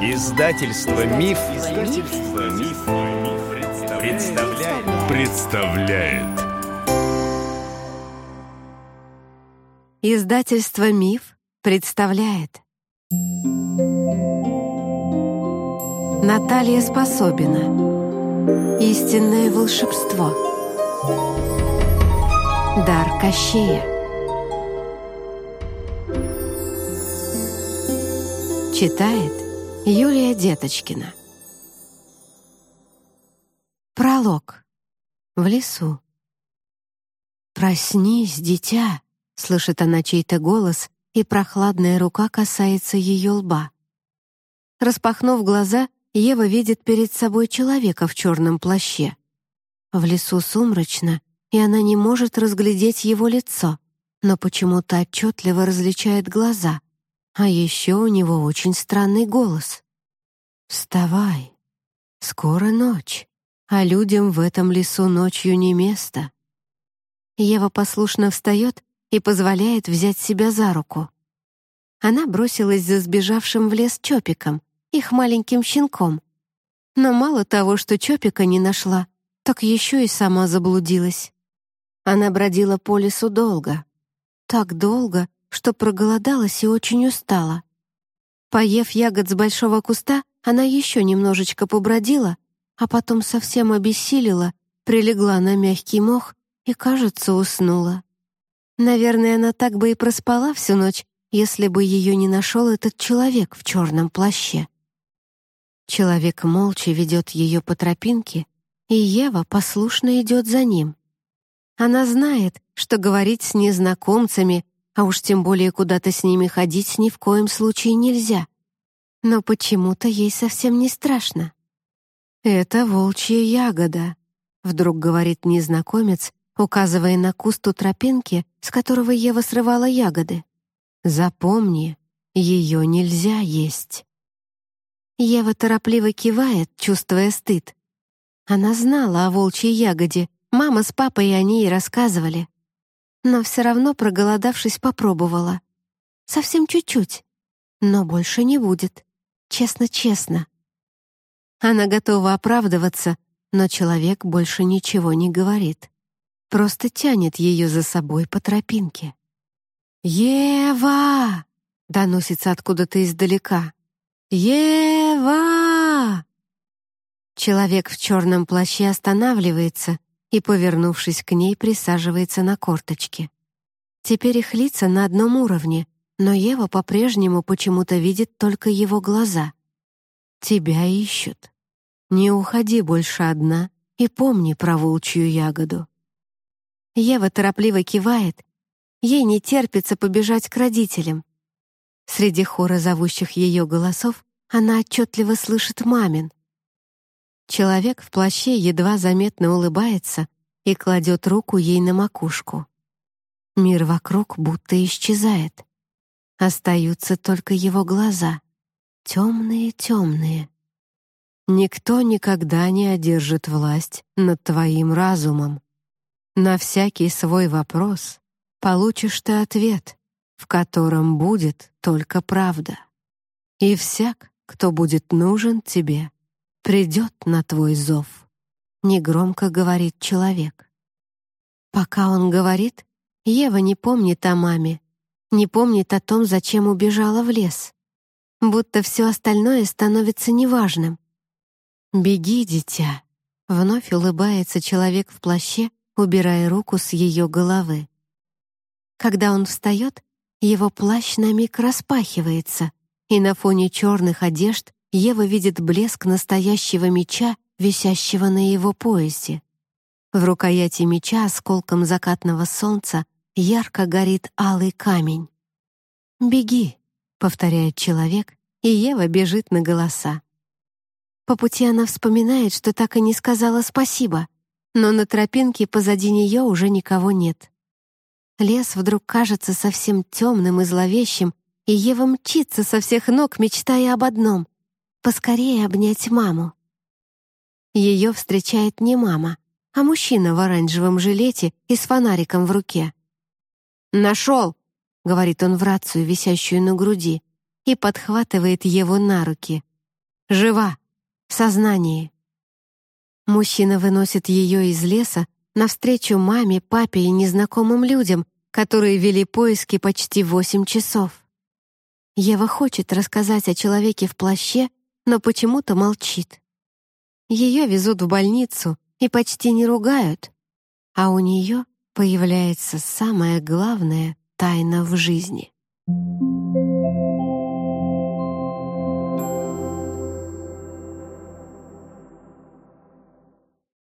Издательство Миф, Издательство Миф, представляет. представляет. Издательство Миф представляет. Наталья Способина. Истинное волшебство. Дар Кощея. Читает Юлия Деточкина. Пролог. В лесу. «Проснись, дитя!» — слышит она чей-то голос, и прохладная рука касается ее лба. Распахнув глаза, Ева видит перед собой человека в черном плаще. В лесу сумрачно, и она не может разглядеть его лицо, но почему-то отчетливо различает глаза — а еще у него очень странный голос. «Вставай! Скоро ночь, а людям в этом лесу ночью не место». Ева послушно встает и позволяет взять себя за руку. Она бросилась за сбежавшим в лес Чопиком, их маленьким щенком. Но мало того, что Чопика не нашла, так еще и сама заблудилась. Она бродила по лесу долго. Так долго, что проголодалась и очень устала. Поев ягод с большого куста, она еще немножечко побродила, а потом совсем обессилила, прилегла на мягкий мох и, кажется, уснула. Наверное, она так бы и проспала всю ночь, если бы ее не нашел этот человек в черном плаще. Человек молча ведет ее по тропинке, и Ева послушно идет за ним. Она знает, что говорить с незнакомцами а уж тем более куда-то с ними ходить ни в коем случае нельзя. Но почему-то ей совсем не страшно. «Это волчья ягода», — вдруг говорит незнакомец, указывая на куст у тропинки, с которого Ева срывала ягоды. «Запомни, ее нельзя есть». Ева торопливо кивает, чувствуя стыд. Она знала о волчьей ягоде, мама с папой о ней рассказывали но все равно, проголодавшись, попробовала. Совсем чуть-чуть, но больше не будет. Честно-честно. Она готова оправдываться, но человек больше ничего не говорит. Просто тянет ее за собой по тропинке. «Ева!» — доносится откуда-то издалека. «Ева!» Человек в черном плаще останавливается и, повернувшись к ней, присаживается на корточки. Теперь их лица на одном уровне, но Ева по-прежнему почему-то видит только его глаза. «Тебя ищут. Не уходи больше одна и помни про волчью ягоду». Ева торопливо кивает. Ей не терпится побежать к родителям. Среди хора зовущих ее голосов она отчетливо слышит мамин. Человек в плаще едва заметно улыбается и кладет руку ей на макушку. Мир вокруг будто исчезает. Остаются только его глаза, темные-темные. Никто никогда не одержит власть над твоим разумом. На всякий свой вопрос получишь ты ответ, в котором будет только правда. И всяк, кто будет нужен тебе, придет на твой зов», — негромко говорит человек. Пока он говорит, Ева не помнит о маме, не помнит о том, зачем убежала в лес. Будто все остальное становится неважным. «Беги, дитя», — вновь улыбается человек в плаще, убирая руку с ее головы. Когда он встает, его плащ на миг распахивается, и на фоне черных одежд Ева видит блеск настоящего меча, висящего на его поясе. В рукояти меча осколком закатного солнца ярко горит алый камень. «Беги», — повторяет человек, и Ева бежит на голоса. По пути она вспоминает, что так и не сказала спасибо, но на тропинке позади нее уже никого нет. Лес вдруг кажется совсем темным и зловещим, и Ева мчится со всех ног, мечтая об одном поскорее обнять маму. Ее встречает не мама, а мужчина в оранжевом жилете и с фонариком в руке. «Нашел!» — говорит он в рацию, висящую на груди, и подхватывает его на руки. Жива. В сознании. Мужчина выносит ее из леса навстречу маме, папе и незнакомым людям, которые вели поиски почти восемь часов. Ева хочет рассказать о человеке в плаще, но почему-то молчит. Ее везут в больницу и почти не ругают, а у нее появляется самая главная тайна в жизни.